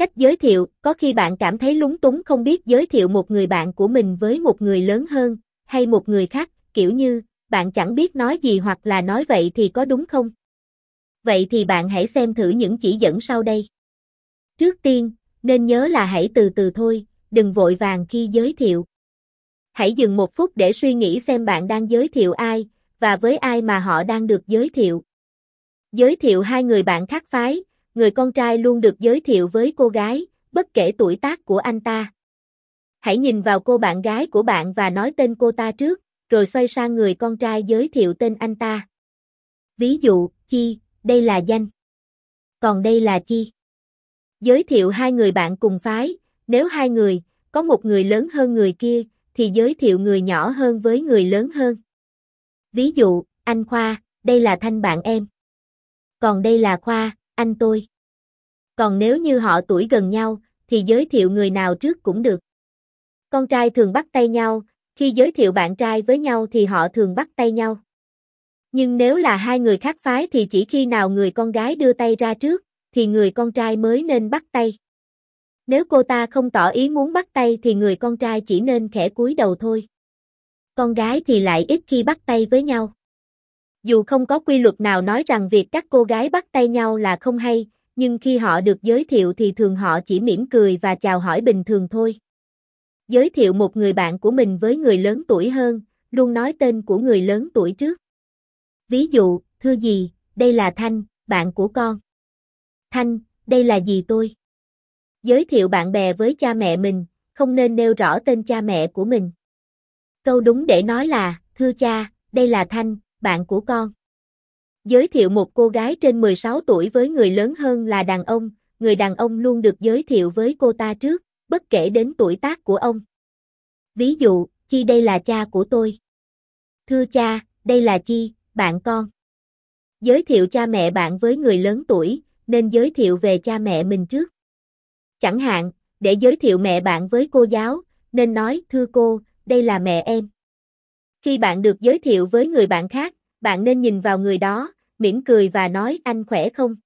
Cách giới thiệu, có khi bạn cảm thấy lúng túng không biết giới thiệu một người bạn của mình với một người lớn hơn, hay một người khác, kiểu như, bạn chẳng biết nói gì hoặc là nói vậy thì có đúng không? Vậy thì bạn hãy xem thử những chỉ dẫn sau đây. Trước tiên, nên nhớ là hãy từ từ thôi, đừng vội vàng khi giới thiệu. Hãy dừng một phút để suy nghĩ xem bạn đang giới thiệu ai, và với ai mà họ đang được giới thiệu. Giới thiệu hai người bạn khác phái, người con trai luôn được giới thiệu với cô gái, bất kể tuổi tác của anh ta. Hãy nhìn vào cô bạn gái của bạn và nói tên cô ta trước, rồi xoay sang người con trai giới thiệu tên anh ta. Ví dụ, Chi, đây là danh. Còn đây là Chi. Giới thiệu hai người bạn cùng phái, nếu hai người, có một người lớn hơn người kia, thì giới thiệu người nhỏ hơn với người lớn hơn. Ví dụ, anh Khoa, đây là Thanh bạn em. Còn đây là Khoa, anh tôi. Còn nếu như họ tuổi gần nhau, thì giới thiệu người nào trước cũng được. Con trai thường bắt tay nhau, khi giới thiệu bạn trai với nhau thì họ thường bắt tay nhau. Nhưng nếu là hai người khác phái thì chỉ khi nào người con gái đưa tay ra trước, thì người con trai mới nên bắt tay. Nếu cô ta không tỏ ý muốn bắt tay thì người con trai chỉ nên khẽ cúi đầu thôi. Con gái thì lại ít khi bắt tay với nhau. Dù không có quy luật nào nói rằng việc các cô gái bắt tay nhau là không hay, nhưng khi họ được giới thiệu thì thường họ chỉ mỉm cười và chào hỏi bình thường thôi. Giới thiệu một người bạn của mình với người lớn tuổi hơn, luôn nói tên của người lớn tuổi trước. Ví dụ, thưa gì, đây là Thanh, bạn của con. Thanh, đây là gì tôi. Giới thiệu bạn bè với cha mẹ mình, không nên nêu rõ tên cha mẹ của mình. Câu đúng để nói là, thưa cha, đây là Thanh, bạn của con. Giới thiệu một cô gái trên 16 tuổi với người lớn hơn là đàn ông, người đàn ông luôn được giới thiệu với cô ta trước, bất kể đến tuổi tác của ông. Ví dụ, Chi đây là cha của tôi. Thưa cha, đây là Chi, bạn con. Giới thiệu cha mẹ bạn với người lớn tuổi, nên giới thiệu về cha mẹ mình trước. Chẳng hạn, để giới thiệu mẹ bạn với cô giáo, nên nói, thưa cô, đây là mẹ em. Khi bạn được giới thiệu với người bạn khác, bạn nên nhìn vào người đó, mỉm cười và nói anh khỏe không?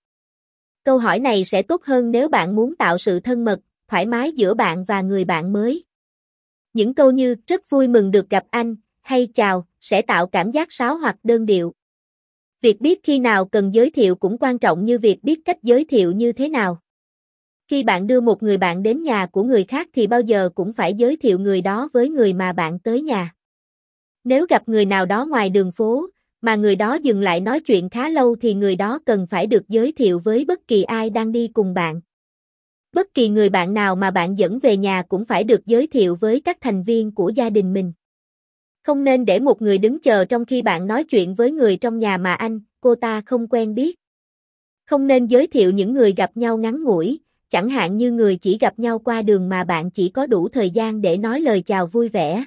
Câu hỏi này sẽ tốt hơn nếu bạn muốn tạo sự thân mật, thoải mái giữa bạn và người bạn mới. Những câu như rất vui mừng được gặp anh, hay chào, sẽ tạo cảm giác sáo hoặc đơn điệu. Việc biết khi nào cần giới thiệu cũng quan trọng như việc biết cách giới thiệu như thế nào. Khi bạn đưa một người bạn đến nhà của người khác thì bao giờ cũng phải giới thiệu người đó với người mà bạn tới nhà. Nếu gặp người nào đó ngoài đường phố, mà người đó dừng lại nói chuyện khá lâu thì người đó cần phải được giới thiệu với bất kỳ ai đang đi cùng bạn. Bất kỳ người bạn nào mà bạn dẫn về nhà cũng phải được giới thiệu với các thành viên của gia đình mình. Không nên để một người đứng chờ trong khi bạn nói chuyện với người trong nhà mà anh, cô ta không quen biết. Không nên giới thiệu những người gặp nhau ngắn ngủi, chẳng hạn như người chỉ gặp nhau qua đường mà bạn chỉ có đủ thời gian để nói lời chào vui vẻ.